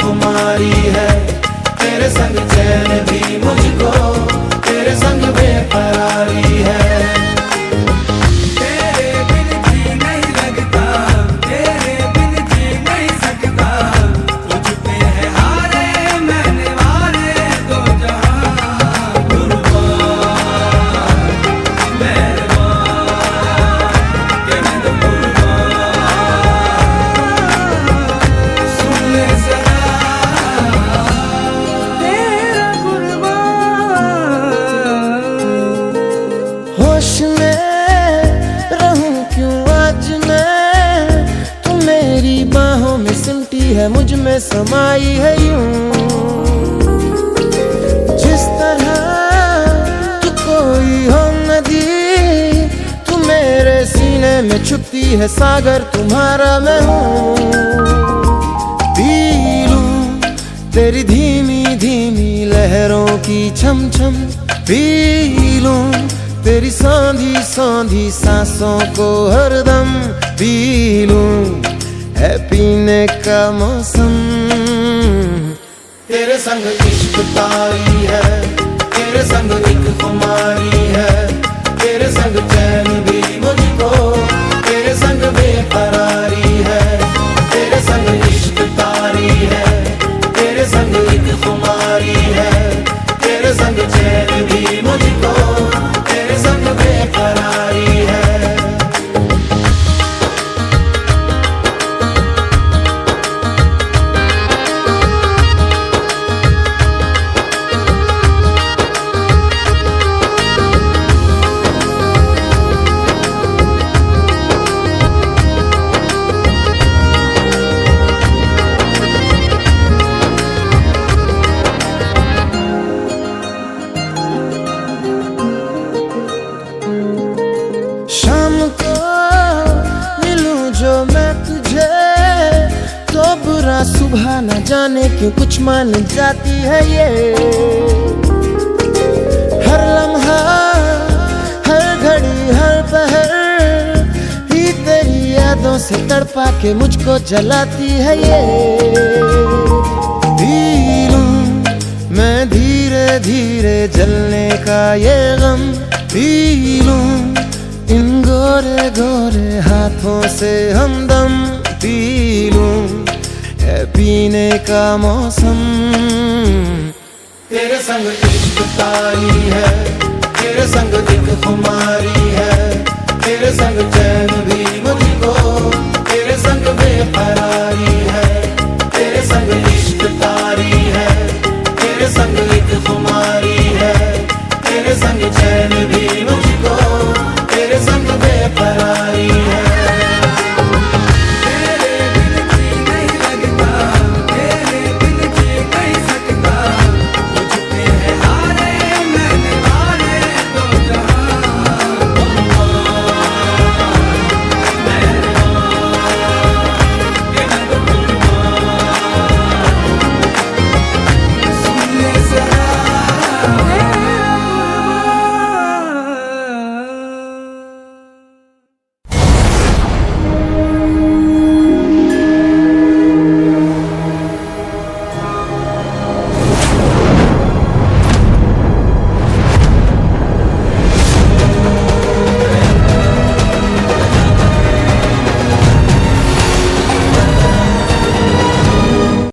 खुमारी है तेरे संग चैन भी मुझको में समाई है यूँ। जिस तरह तू कोई हो नदी, तू मेरे सीने में छुपती है सागर, तुम्हारा मैं हूँ। तेरी धीमी धीमी लहरों की छम छम पी लूँ तेरी सांधी सांधी सांसों को हरदम। पी लूँ है पीने का मौसम। तेरे संग इश्क तारी है तेरे संग एक खुमारी है। सुबह न जाने क्यों कुछ मान जाती है ये? हर लम्हा, हर घड़ी, हर पहर ही तेरी यादों से तड़पा के मुझको जलाती है ये। पी मैं धीरे धीरे जलने का ये गम पी लूँ इन गोरे गोरे हाथों से हमदम पी लूँ है पीने का मौसम। तेरे संग इश्क तारी है, तेरे संग दिख कुमारी है, तेरे संग चैन भी मुझको, तेरे संग बेकरारी है, तेरे संग इश्क तारी है, तेरे संग दिख कुमारी है, तेरे संग चैन भी